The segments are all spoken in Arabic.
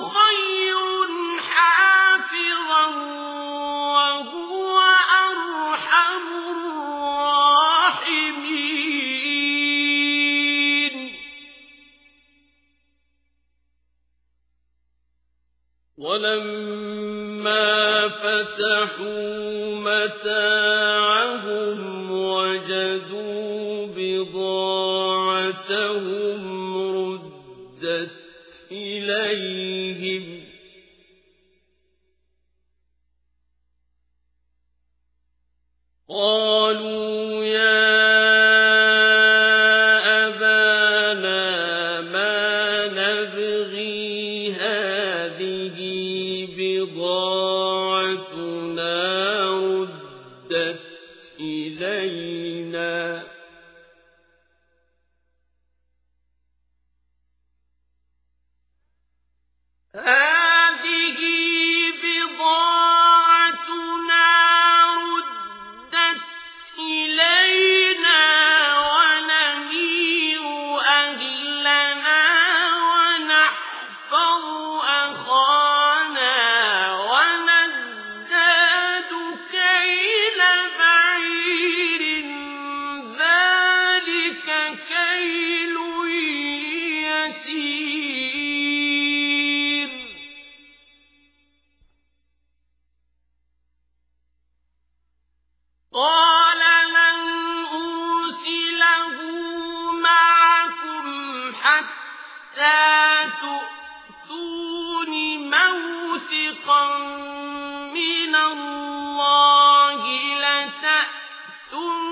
خير حافظا وهو أرحم الراحمين. ولما فتحوا متاعهم وجدوا بضاعتهم إِلَيْهِمْ ۖ. قَالُوا يَا أَبَانَا مَا نَبْغِي ۖ هَٰذِهِ بِضَاعَتُنَا رُدَّتْ إِلَيْنَا ۖ. تُؤْتُونِ مَوْثِقًا مِّنَ اللَّهِ لَتَأْتُنَّنِي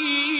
إِنَّ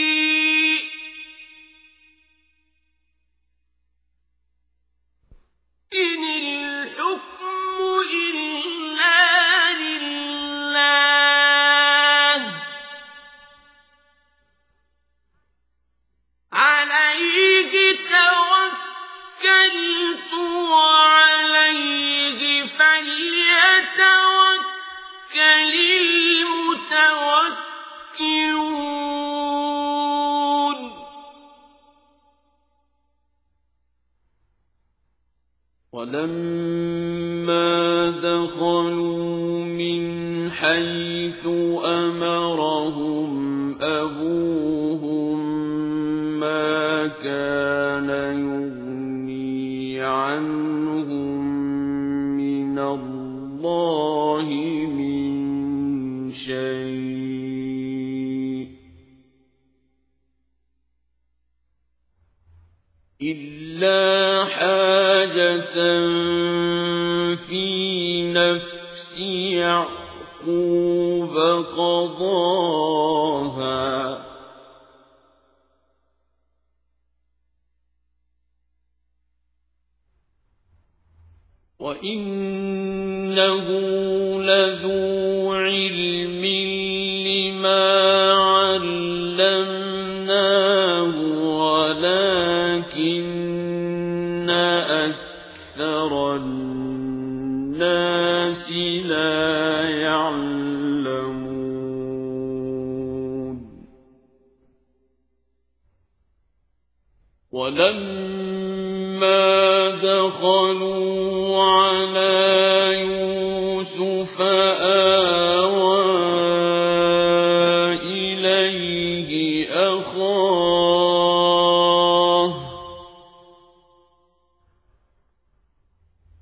وَلَمَّا دَخَلُوا مِنْ حَيْثُ أَمَرَهُمْ أَبُوهُم مَّا كَانَ يُغْنِي عَنْهُم مِّنَ اللَّهِ مِن شَيْءٍ إِلَّا حَاجَةً فِي نَفْسِ يَعْقُوبَ قَضَاهَا ۚ. وَإِنَّهُ لَذُو عِلْمٍ لِّمَا عَلَّمْنَاهُ وَلَٰكِنَّ أَكْثَرَ النَّاسِ لَا يَعْلَمُونَ. وَلَمَّا دَخَلُوا عَلَىٰ